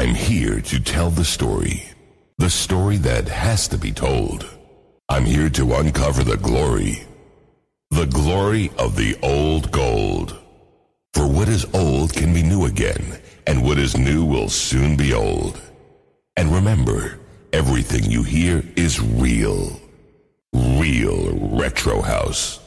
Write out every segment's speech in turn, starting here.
I'm here to tell the story. The story that has to be told. I'm here to uncover the glory. The glory of the old gold. For what is old can be new again, and what is new will soon be old. And remember, everything you hear is real. Real Retro House.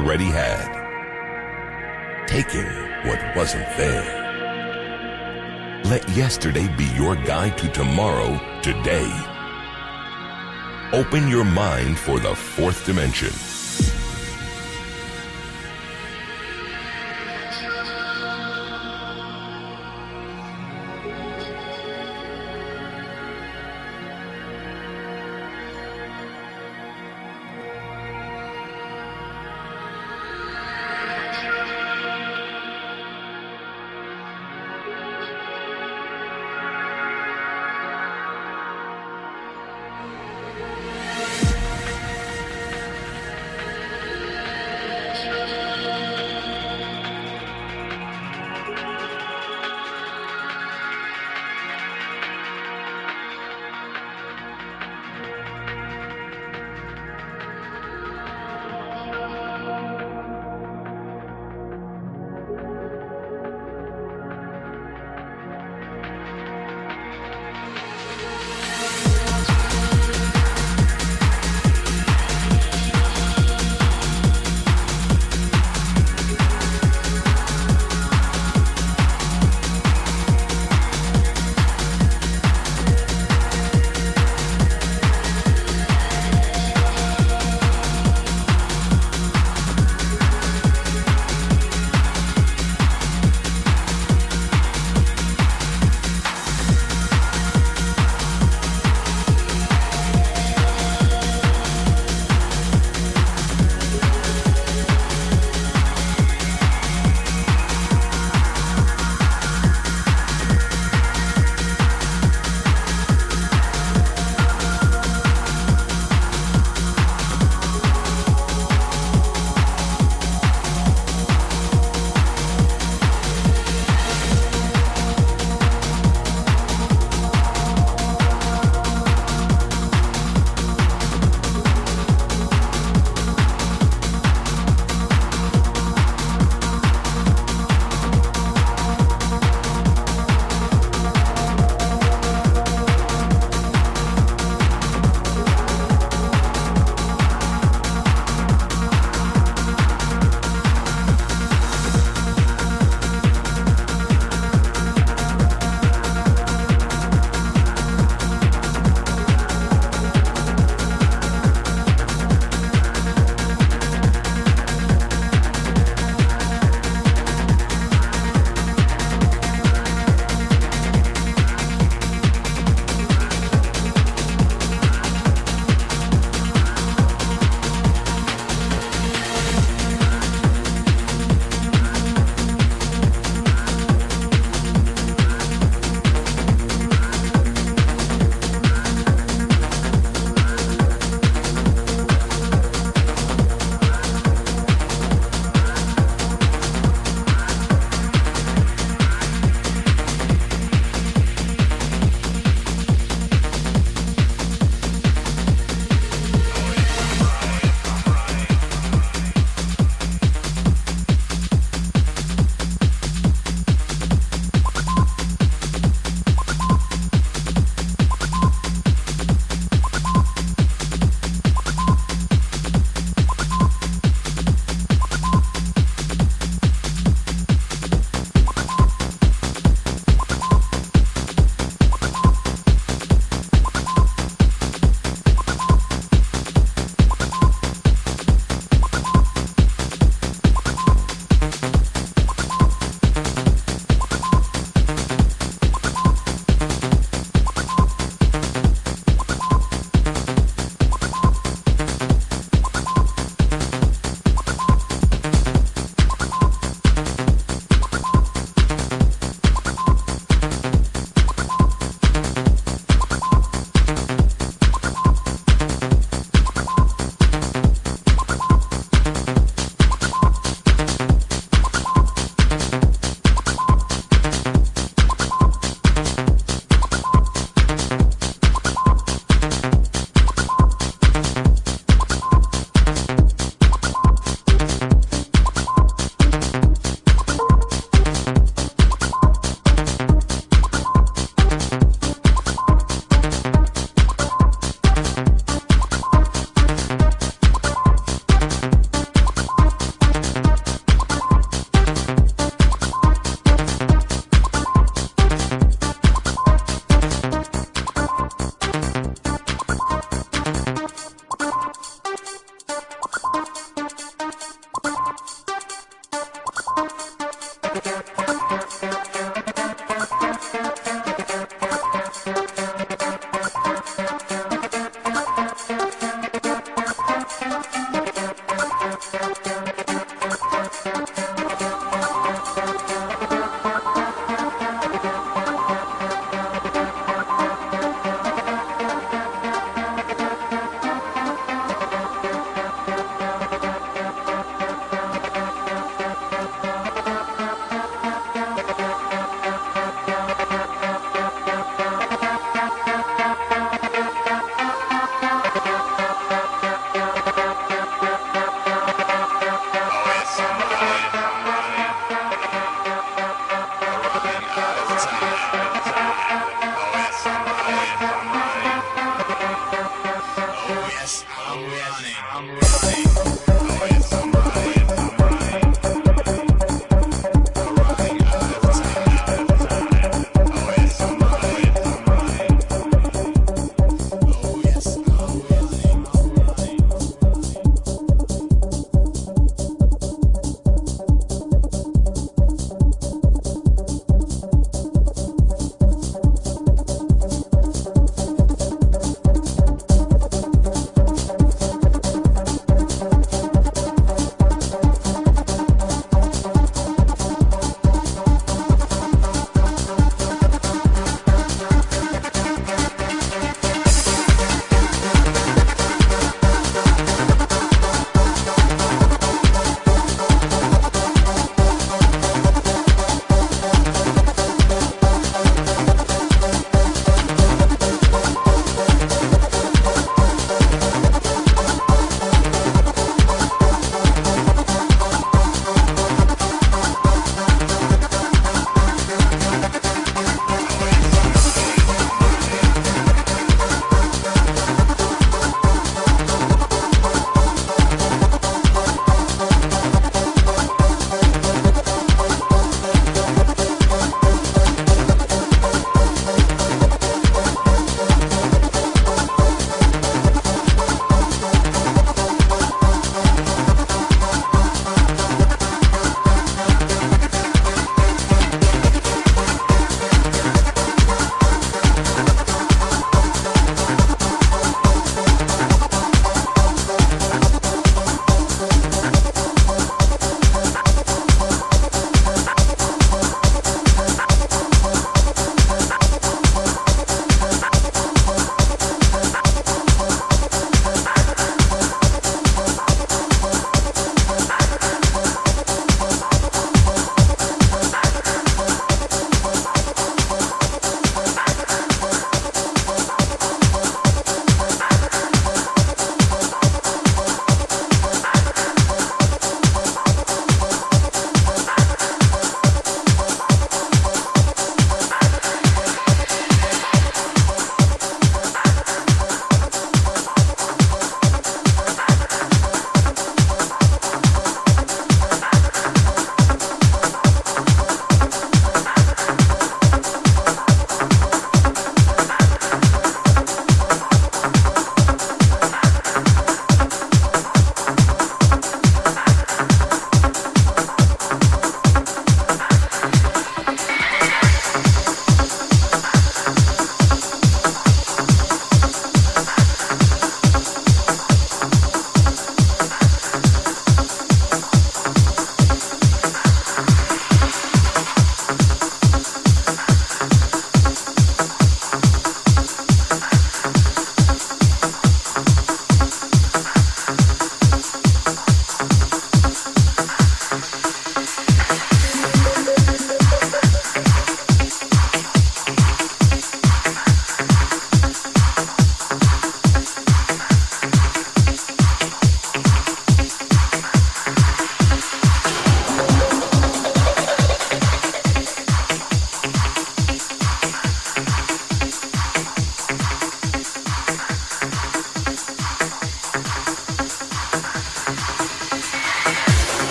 Already had, taking what wasn't there. Let yesterday be your guide to tomorrow today. Open your mind for the fourth dimension.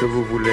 Que vous voulez